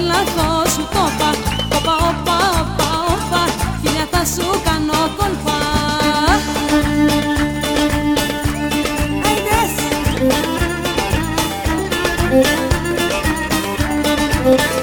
λάθος σου το πα Όπα, όπα, όπα, όπα. Φιλιά θα σου κάνω κολφά Αιντες!